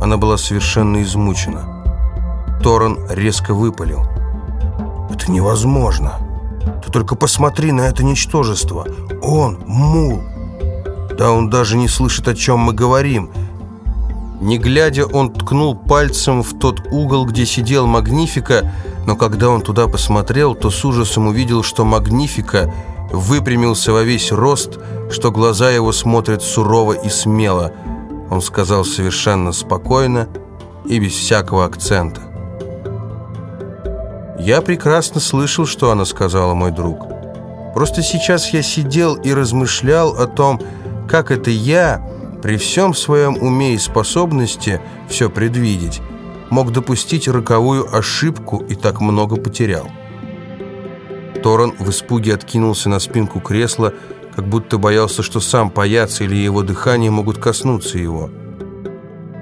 Она была совершенно измучена. Торрен резко выпалил. «Это невозможно. Ты только посмотри на это ничтожество. Он мул. Да он даже не слышит, о чем мы говорим». Не глядя, он ткнул пальцем в тот угол, где сидел Магнифика, но когда он туда посмотрел, то с ужасом увидел, что Магнифика выпрямился во весь рост, что глаза его смотрят сурово и смело. Он сказал совершенно спокойно и без всякого акцента. Я прекрасно слышал, что она сказала, мой друг. Просто сейчас я сидел и размышлял о том, как это я, при всем своем уме и способности все предвидеть, мог допустить роковую ошибку и так много потерял. Торон в испуге откинулся на спинку кресла, как будто боялся, что сам паяц или его дыхание могут коснуться его.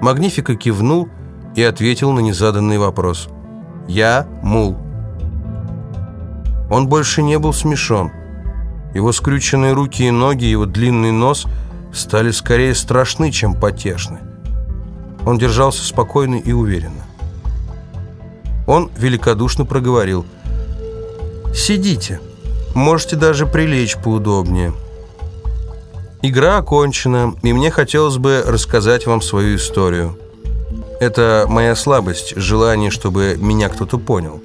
Магнифика кивнул и ответил на незаданный вопрос. «Я мул». Он больше не был смешон. Его скрюченные руки и ноги, его длинный нос стали скорее страшны, чем потешны. Он держался спокойно и уверенно. Он великодушно проговорил – Сидите. Можете даже прилечь поудобнее. Игра окончена, и мне хотелось бы рассказать вам свою историю. Это моя слабость, желание, чтобы меня кто-то понял.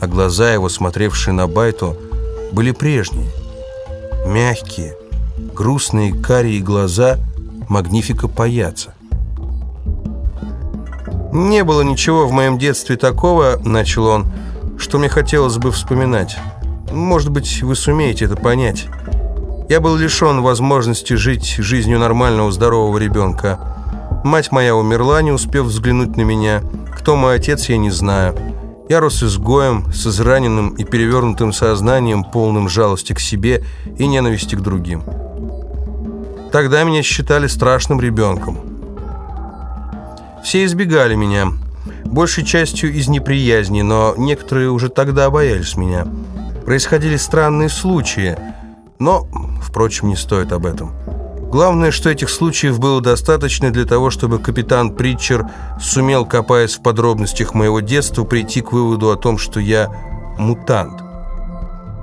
А глаза его, смотревшие на Байту, были прежние. Мягкие, грустные карие глаза Магнифика паяца. «Не было ничего в моем детстве такого», — начал он, — что мне хотелось бы вспоминать. Может быть, вы сумеете это понять. Я был лишен возможности жить жизнью нормального здорового ребенка. Мать моя умерла, не успев взглянуть на меня. Кто мой отец, я не знаю. Я рос изгоем, с израненным и перевернутым сознанием, полным жалости к себе и ненависти к другим. Тогда меня считали страшным ребенком. Все избегали меня, большей частью из неприязни, но некоторые уже тогда боялись меня. Происходили странные случаи, но, впрочем, не стоит об этом. Главное, что этих случаев было достаточно для того, чтобы капитан Притчер сумел, копаясь в подробностях моего детства, прийти к выводу о том, что я мутант.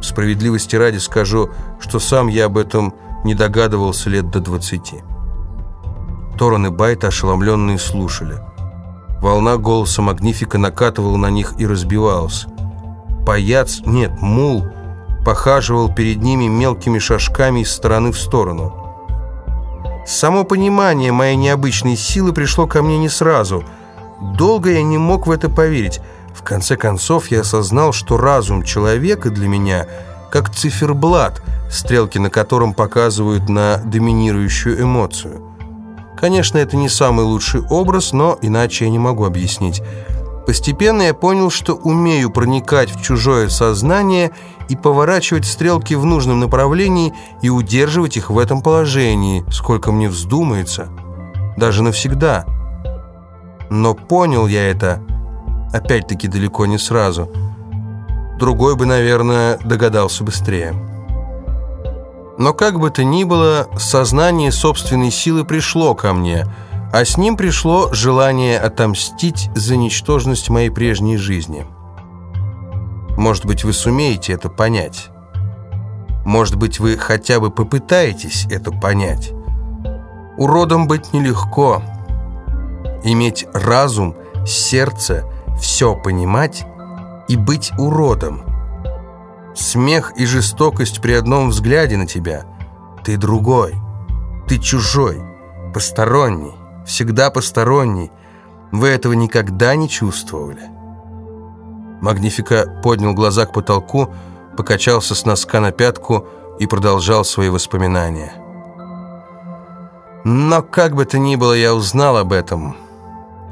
Справедливости ради скажу, что сам я об этом не догадывался лет до 20. Торон и Байт ошеломленные слушали – Волна голоса Магнифика накатывала на них и разбивалась. Паяц, нет, мул, похаживал перед ними мелкими шажками из стороны в сторону. Само понимание моей необычной силы пришло ко мне не сразу. Долго я не мог в это поверить. В конце концов я осознал, что разум человека для меня как циферблат, стрелки на котором показывают на доминирующую эмоцию. Конечно, это не самый лучший образ, но иначе я не могу объяснить. Постепенно я понял, что умею проникать в чужое сознание и поворачивать стрелки в нужном направлении и удерживать их в этом положении, сколько мне вздумается, даже навсегда. Но понял я это, опять-таки, далеко не сразу. Другой бы, наверное, догадался быстрее. Но как бы то ни было, сознание собственной силы пришло ко мне, а с ним пришло желание отомстить за ничтожность моей прежней жизни. Может быть, вы сумеете это понять. Может быть, вы хотя бы попытаетесь это понять. Уродом быть нелегко. Иметь разум, сердце, все понимать и быть уродом – Смех и жестокость при одном взгляде на тебя. Ты другой. Ты чужой. Посторонний. Всегда посторонний. Вы этого никогда не чувствовали. Магнифика поднял глаза к потолку, покачался с носка на пятку и продолжал свои воспоминания. Но как бы то ни было, я узнал об этом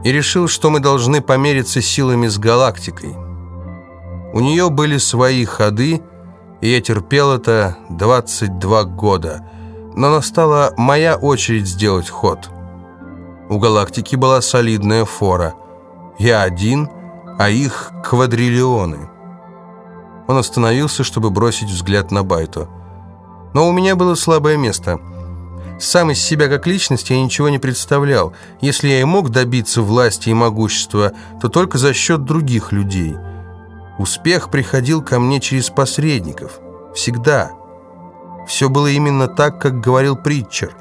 и решил, что мы должны помериться силами с галактикой. У нее были свои ходы, и я терпел это 22 года. Но настала моя очередь сделать ход. У галактики была солидная фора. Я один, а их квадриллионы. Он остановился, чтобы бросить взгляд на Байту. Но у меня было слабое место. Сам из себя как личность я ничего не представлял. Если я и мог добиться власти и могущества, то только за счет других людей. Успех приходил ко мне через посредников. Всегда. Все было именно так, как говорил Притчер.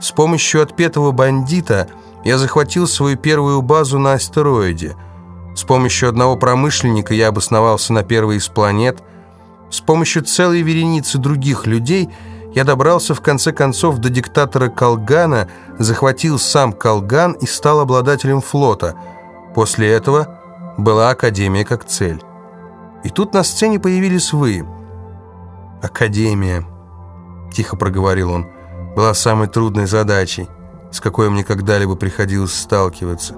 С помощью отпетого бандита я захватил свою первую базу на астероиде. С помощью одного промышленника я обосновался на первой из планет. С помощью целой вереницы других людей – я добрался в конце концов до диктатора Колгана, захватил сам Колган и стал обладателем флота. После этого была Академия как цель. И тут на сцене появились вы. «Академия», — тихо проговорил он, — «была самой трудной задачей, с какой мне когда-либо приходилось сталкиваться.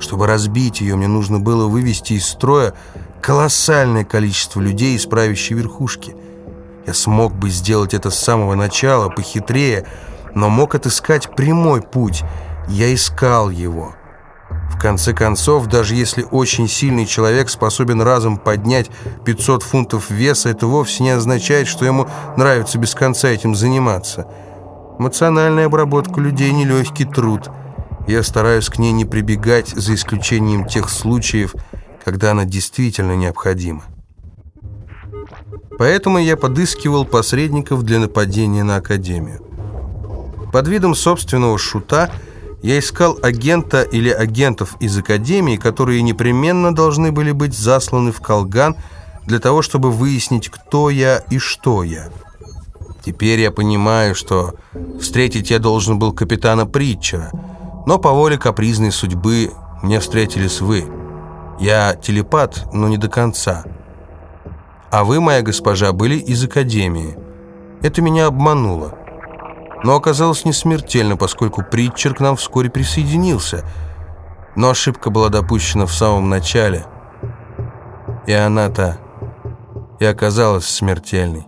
Чтобы разбить ее, мне нужно было вывести из строя колоссальное количество людей из правящей верхушки — я смог бы сделать это с самого начала, похитрее, но мог отыскать прямой путь. Я искал его. В конце концов, даже если очень сильный человек способен разом поднять 500 фунтов веса, это вовсе не означает, что ему нравится без конца этим заниматься. Эмоциональная обработка людей – нелегкий труд. Я стараюсь к ней не прибегать, за исключением тех случаев, когда она действительно необходима. Поэтому я подыскивал посредников для нападения на Академию. Под видом собственного шута я искал агента или агентов из Академии, которые непременно должны были быть засланы в Колган для того, чтобы выяснить, кто я и что я. Теперь я понимаю, что встретить я должен был капитана Притчера, но по воле капризной судьбы мне встретились вы. Я телепат, но не до конца. А вы, моя госпожа, были из академии. Это меня обмануло. Но оказалось не смертельно, поскольку Притчер к нам вскоре присоединился. Но ошибка была допущена в самом начале. И она-то и оказалась смертельной.